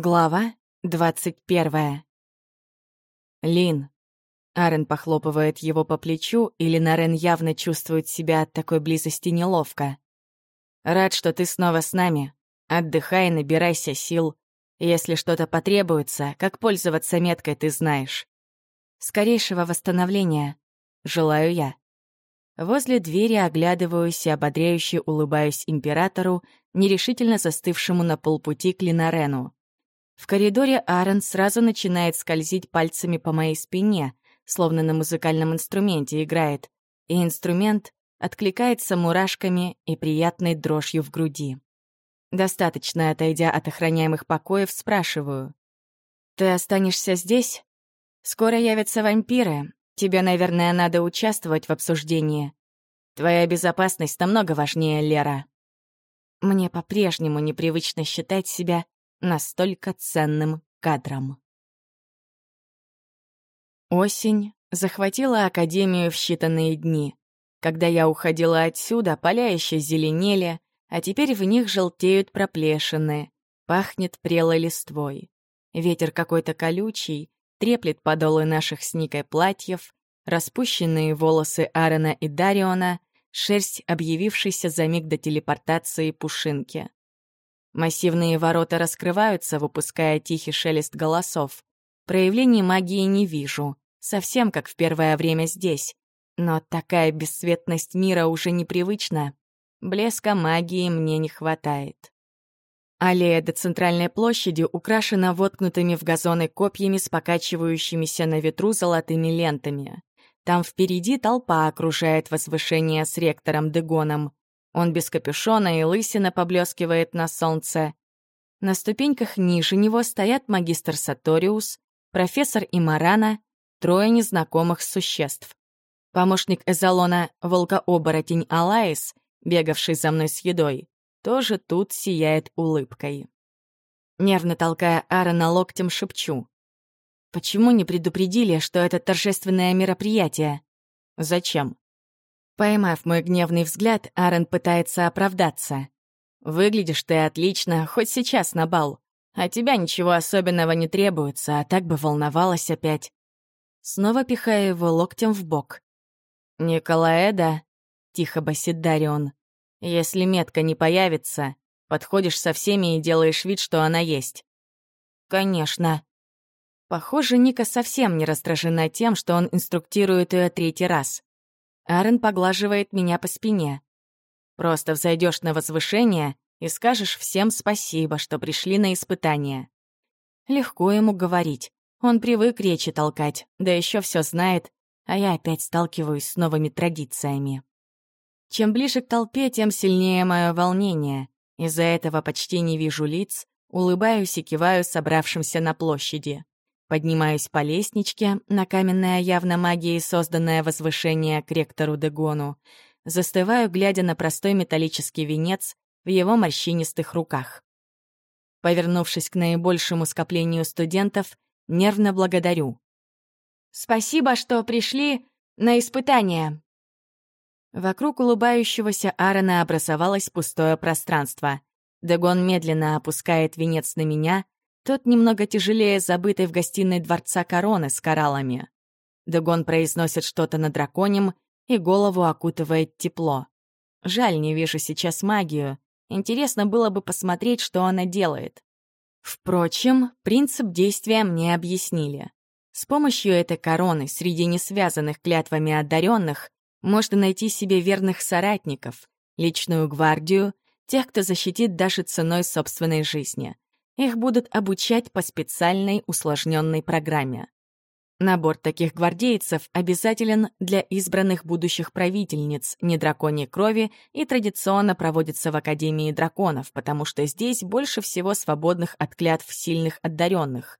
Глава двадцать первая. Лин. Арен похлопывает его по плечу, и Линарен явно чувствует себя от такой близости неловко. «Рад, что ты снова с нами. Отдыхай, набирайся сил. Если что-то потребуется, как пользоваться меткой, ты знаешь. Скорейшего восстановления. Желаю я». Возле двери оглядываюсь и ободряюще улыбаюсь императору, нерешительно застывшему на полпути к Линарену. В коридоре Аарон сразу начинает скользить пальцами по моей спине, словно на музыкальном инструменте играет, и инструмент откликается мурашками и приятной дрожью в груди. Достаточно отойдя от охраняемых покоев, спрашиваю. «Ты останешься здесь? Скоро явятся вампиры. Тебе, наверное, надо участвовать в обсуждении. Твоя безопасность намного важнее, Лера». Мне по-прежнему непривычно считать себя настолько ценным кадром. Осень захватила Академию в считанные дни. Когда я уходила отсюда, поля еще зеленели, а теперь в них желтеют проплешины, пахнет прелой листвой. Ветер какой-то колючий, треплет подолы наших с Никой платьев, распущенные волосы Аарона и Дариона, шерсть, объявившейся за миг до телепортации пушинки. Массивные ворота раскрываются, выпуская тихий шелест голосов. Проявлений магии не вижу, совсем как в первое время здесь. Но такая бесцветность мира уже непривычна. Блеска магии мне не хватает. Аллея до центральной площади украшена воткнутыми в газоны копьями с покачивающимися на ветру золотыми лентами. Там впереди толпа окружает возвышение с ректором Дегоном. Он без капюшона и лысина поблескивает на солнце. На ступеньках ниже него стоят магистр Саториус, профессор Имарана, трое незнакомых существ. Помощник Эзолона волкооборотень Алаис, бегавший за мной с едой, тоже тут сияет улыбкой. Нервно толкая Аарона локтем, шепчу. «Почему не предупредили, что это торжественное мероприятие? Зачем?» Поймав мой гневный взгляд, Аарон пытается оправдаться. «Выглядишь ты отлично, хоть сейчас на бал. А тебя ничего особенного не требуется, а так бы волновалась опять». Снова пихая его локтем в бок. «Николаэда», — тихо басит Дарион, — «если метка не появится, подходишь со всеми и делаешь вид, что она есть». «Конечно». Похоже, Ника совсем не раздражена тем, что он инструктирует ее третий раз. Аарон поглаживает меня по спине. Просто взойдешь на возвышение и скажешь всем спасибо, что пришли на испытание. Легко ему говорить. Он привык речи толкать, да еще все знает, а я опять сталкиваюсь с новыми традициями. Чем ближе к толпе, тем сильнее мое волнение. Из-за этого почти не вижу лиц, улыбаюсь и киваю собравшимся на площади. Поднимаюсь по лестничке на каменное явно магией созданное возвышение к ректору Дегону. Застываю, глядя на простой металлический венец в его морщинистых руках. Повернувшись к наибольшему скоплению студентов, нервно благодарю. «Спасибо, что пришли на испытание!» Вокруг улыбающегося Аарона образовалось пустое пространство. Дегон медленно опускает венец на меня — тот немного тяжелее забытой в гостиной дворца короны с кораллами. Дегон произносит что-то на драконем, и голову окутывает тепло. Жаль, не вижу сейчас магию. Интересно было бы посмотреть, что она делает. Впрочем, принцип действия мне объяснили. С помощью этой короны среди несвязанных клятвами одаренных можно найти себе верных соратников, личную гвардию, тех, кто защитит даже ценой собственной жизни. Их будут обучать по специальной усложненной программе. Набор таких гвардейцев обязателен для избранных будущих правительниц недраконьей крови и традиционно проводится в Академии драконов, потому что здесь больше всего свободных от клятв сильных одаренных.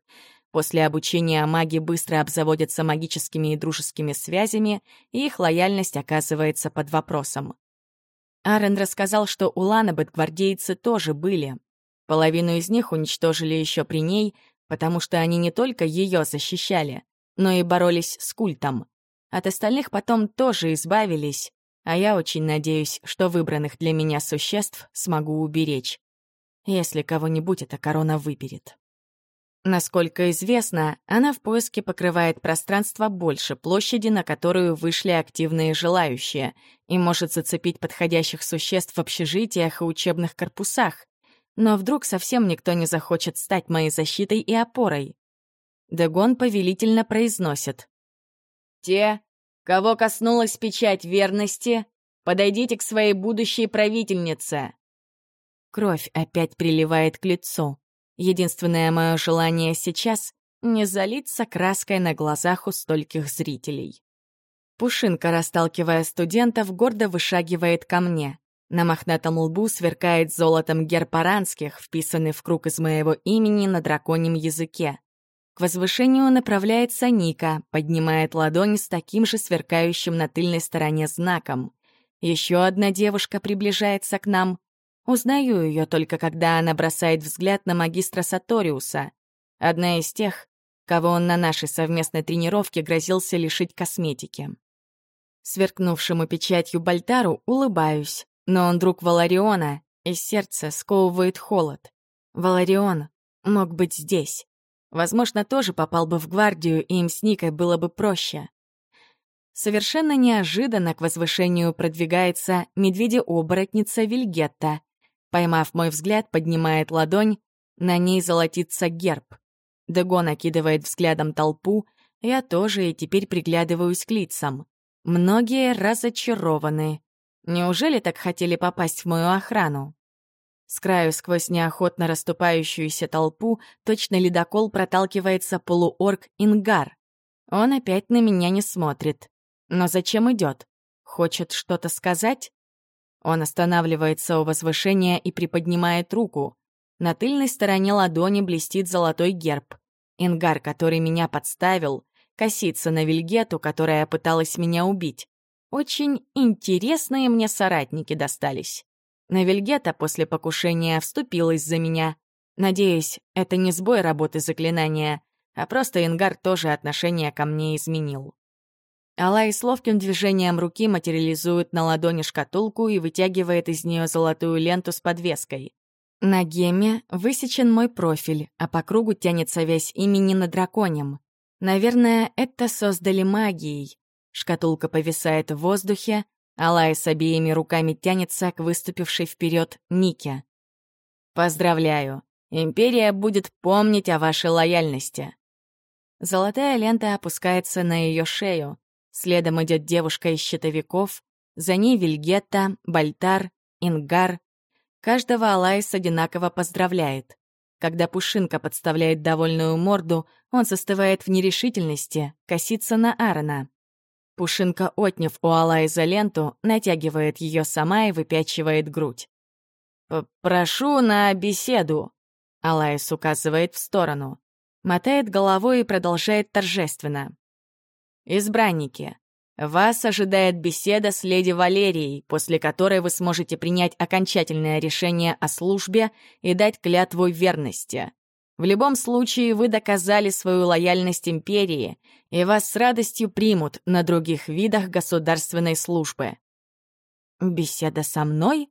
После обучения маги быстро обзаводятся магическими и дружескими связями, и их лояльность оказывается под вопросом. Арен рассказал, что у Ланабет гвардейцы тоже были, Половину из них уничтожили еще при ней, потому что они не только ее защищали, но и боролись с культом. От остальных потом тоже избавились, а я очень надеюсь, что выбранных для меня существ смогу уберечь, если кого-нибудь эта корона выберет. Насколько известно, она в поиске покрывает пространство больше площади, на которую вышли активные желающие, и может зацепить подходящих существ в общежитиях и учебных корпусах. Но вдруг совсем никто не захочет стать моей защитой и опорой. Дегон повелительно произносит. «Те, кого коснулась печать верности, подойдите к своей будущей правительнице». Кровь опять приливает к лицу. Единственное мое желание сейчас — не залиться краской на глазах у стольких зрителей. Пушинка, расталкивая студентов, гордо вышагивает ко мне. На мохнатом лбу сверкает золотом герб аранских, вписанный в круг из моего имени на драконьем языке. К возвышению направляется Ника, поднимает ладонь с таким же сверкающим на тыльной стороне знаком. Еще одна девушка приближается к нам. Узнаю ее только когда она бросает взгляд на магистра Саториуса, одна из тех, кого он на нашей совместной тренировке грозился лишить косметики. Сверкнувшему печатью Бальтару улыбаюсь, но он друг Валариона, и сердце сковывает холод. Валарион мог быть здесь. Возможно, тоже попал бы в гвардию, и им с Никой было бы проще. Совершенно неожиданно к возвышению продвигается медведя-оборотница Вильгетта, Поймав мой взгляд, поднимает ладонь, на ней золотится герб. Дегон окидывает взглядом толпу, я тоже и теперь приглядываюсь к лицам. Многие разочарованы. Неужели так хотели попасть в мою охрану? С краю сквозь неохотно расступающуюся толпу точно ледокол проталкивается полуорг Ингар. Он опять на меня не смотрит. Но зачем идет? Хочет что-то сказать? Он останавливается у возвышения и приподнимает руку. На тыльной стороне ладони блестит золотой герб. Ингар, который меня подставил, косится на Вильгету, которая пыталась меня убить. Очень интересные мне соратники достались. На Вильгета после покушения вступилась за меня. Надеюсь, это не сбой работы заклинания, а просто Ингар тоже отношение ко мне изменил. Алай с ловким движением руки материализует на ладони шкатулку и вытягивает из нее золотую ленту с подвеской. На геме высечен мой профиль, а по кругу тянется весь имени на драконем. Наверное, это создали магией. Шкатулка повисает в воздухе, Алай с обеими руками тянется к выступившей вперед Нике. «Поздравляю! Империя будет помнить о вашей лояльности!» Золотая лента опускается на ее шею, Следом идет девушка из щитовиков, за ней Вильгетта, Бальтар, Ингар. Каждого Алайс одинаково поздравляет. Когда Пушинка подставляет довольную морду, он застывает в нерешительности, косится на Аарона. Пушинка, отняв у Алайза ленту, натягивает ее сама и выпячивает грудь. «Прошу на беседу», — Алайс указывает в сторону. Мотает головой и продолжает торжественно. Избранники, вас ожидает беседа с леди Валерией, после которой вы сможете принять окончательное решение о службе и дать клятву верности. В любом случае вы доказали свою лояльность империи, и вас с радостью примут на других видах государственной службы. Беседа со мной?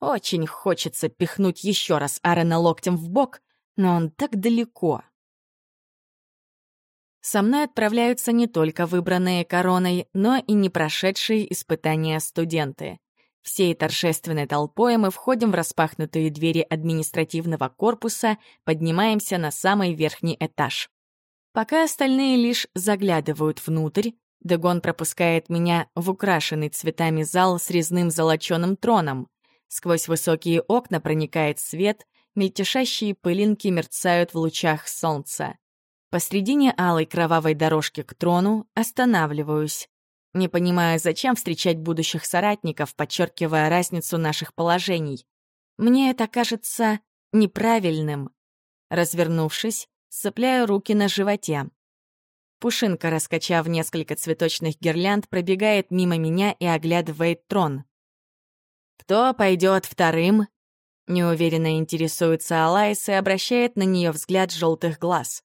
Очень хочется пихнуть еще раз Аарона локтем в бок, но он так далеко. Со мной отправляются не только выбранные короной, но и не прошедшие испытания студенты. Всей торжественной толпой мы входим в распахнутые двери административного корпуса, поднимаемся на самый верхний этаж. Пока остальные лишь заглядывают внутрь, Дегон пропускает меня в украшенный цветами зал с резным золоченым троном. Сквозь высокие окна проникает свет, мельтешащие пылинки мерцают в лучах солнца. Посредине алой кровавой дорожки к трону останавливаюсь. Не понимая, зачем встречать будущих соратников, подчеркивая разницу наших положений. Мне это кажется неправильным. Развернувшись, сцепляю руки на животе. Пушинка, раскачав несколько цветочных гирлянд, пробегает мимо меня и оглядывает трон. «Кто пойдет вторым?» Неуверенно интересуется Алайс и обращает на нее взгляд желтых глаз.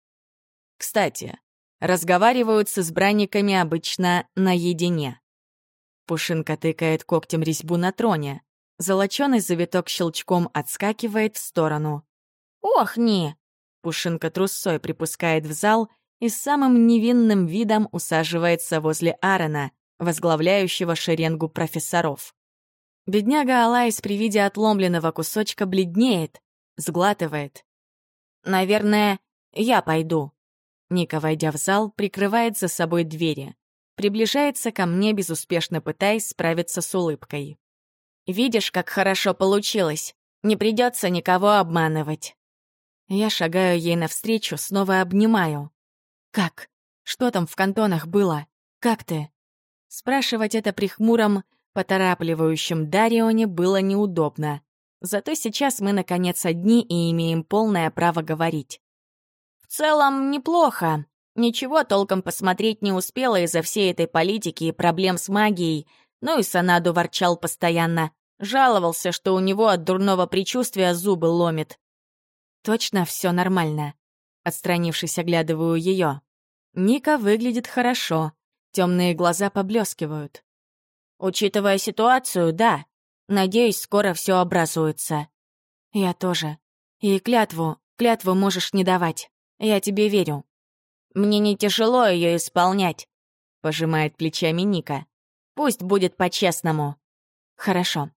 Кстати, разговаривают с избранниками обычно наедине. Пушинка тыкает когтем резьбу на троне. Золоченый завиток щелчком отскакивает в сторону. «Ох, не!» Пушинка трусой припускает в зал и самым невинным видом усаживается возле Аарона, возглавляющего шеренгу профессоров. Бедняга Алайс при виде отломленного кусочка бледнеет, сглатывает. «Наверное, я пойду». Ника, войдя в зал, прикрывает за собой двери. Приближается ко мне, безуспешно пытаясь справиться с улыбкой. «Видишь, как хорошо получилось. Не придется никого обманывать». Я шагаю ей навстречу, снова обнимаю. «Как? Что там в кантонах было? Как ты?» Спрашивать это при хмуром, поторапливающем Дарионе было неудобно. Зато сейчас мы, наконец, одни и имеем полное право говорить. «В целом, неплохо. Ничего толком посмотреть не успела из-за всей этой политики и проблем с магией, ну и Санаду ворчал постоянно. Жаловался, что у него от дурного предчувствия зубы ломит. Точно все нормально. Отстранившись, оглядываю ее. Ника выглядит хорошо. Темные глаза поблескивают. Учитывая ситуацию, да. Надеюсь, скоро все образуется. Я тоже. И клятву, клятву можешь не давать. Я тебе верю. Мне не тяжело ее исполнять, пожимает плечами Ника. Пусть будет по-честному. Хорошо.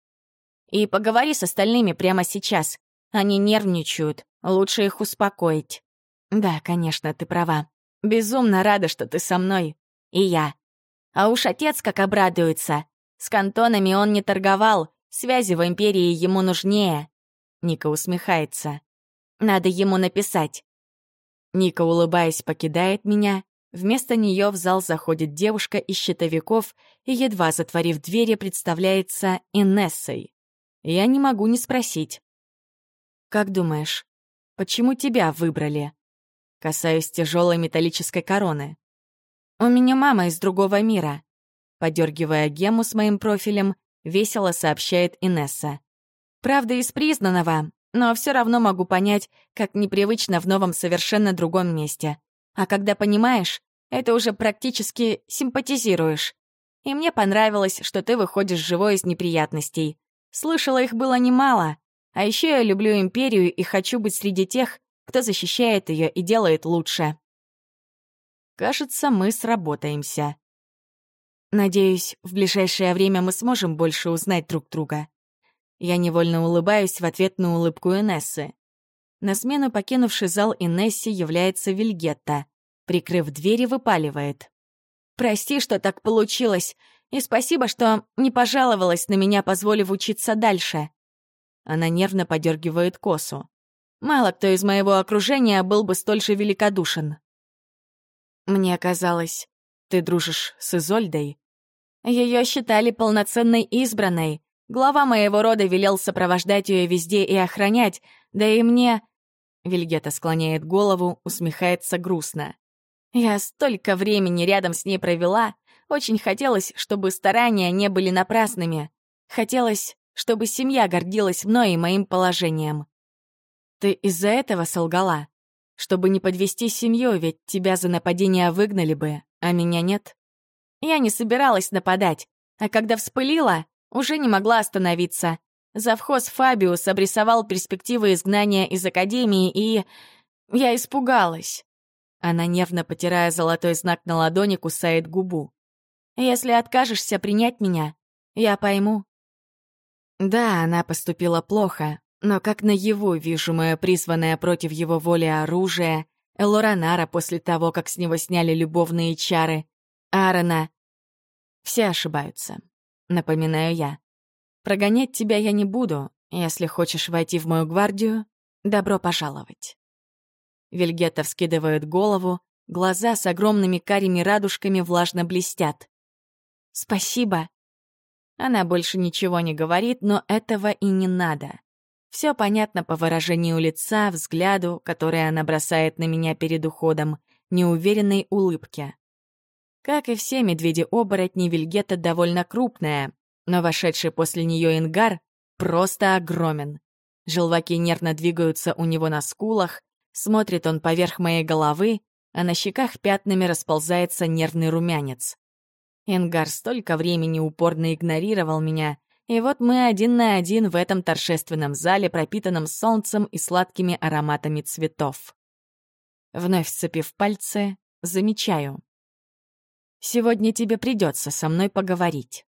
И поговори с остальными прямо сейчас. Они нервничают, лучше их успокоить. Да, конечно, ты права. Безумно рада, что ты со мной. И я. А уж отец как обрадуется. С кантонами он не торговал, связи в Империи ему нужнее. Ника усмехается. Надо ему написать. Ника, улыбаясь, покидает меня. Вместо нее в зал заходит девушка из щитовиков и, едва затворив двери, представляется Инессой. Я не могу не спросить. «Как думаешь, почему тебя выбрали?» Касаюсь тяжелой металлической короны. «У меня мама из другого мира», подергивая гему с моим профилем, весело сообщает Инесса. «Правда, из признанного, но все равно могу понять, как непривычно в новом совершенно другом месте. А когда понимаешь, это уже практически симпатизируешь. И мне понравилось, что ты выходишь живой из неприятностей. Слышала, их было немало. А еще я люблю империю и хочу быть среди тех, кто защищает ее и делает лучше. Кажется, мы сработаемся. Надеюсь, в ближайшее время мы сможем больше узнать друг друга. Я невольно улыбаюсь в ответ на улыбку Инессы. На смену покинувший зал Инесси является Вильгетта. Прикрыв двери, выпаливает. «Прости, что так получилось. И спасибо, что не пожаловалась на меня, позволив учиться дальше». Она нервно подергивает косу. Мало кто из моего окружения был бы столь же великодушен. Мне казалось, ты дружишь с Изольдой? Ее считали полноценной избранной. Глава моего рода велел сопровождать ее везде и охранять, да и мне... Вильгета склоняет голову, усмехается грустно. Я столько времени рядом с ней провела, очень хотелось, чтобы старания не были напрасными. Хотелось, чтобы семья гордилась мной и моим положением. Ты из-за этого солгала? Чтобы не подвести семью, ведь тебя за нападение выгнали бы, а меня нет? Я не собиралась нападать, а когда вспылила, уже не могла остановиться. Завхоз Фабиус обрисовал перспективы изгнания из Академии, и... Я испугалась. Она, нервно потирая золотой знак на ладони, кусает губу. Если откажешься принять меня, я пойму. Да, она поступила плохо, но как наяву вижу мое призванное против его воли оружие, Элоранара после того, как с него сняли любовные чары, Аарона. Все ошибаются, напоминаю я. Прогонять тебя я не буду, если хочешь войти в мою гвардию, добро пожаловать. Вильгетта вскидывает голову, глаза с огромными карими радужками влажно блестят. «Спасибо». Она больше ничего не говорит, но этого и не надо. Все понятно по выражению лица, взгляду, который она бросает на меня перед уходом, неуверенной улыбке. Как и все медведи-оборотни, Вильгета довольно крупная, но вошедший после нее ингар просто огромен. Желваки нервно двигаются у него на скулах, смотрит он поверх моей головы, а на щеках пятнами расползается нервный румянец. Ингар столько времени упорно игнорировал меня, и вот мы один на один в этом торжественном зале, пропитанном солнцем и сладкими ароматами цветов. Вновь сцепив пальцы, замечаю. «Сегодня тебе придется со мной поговорить».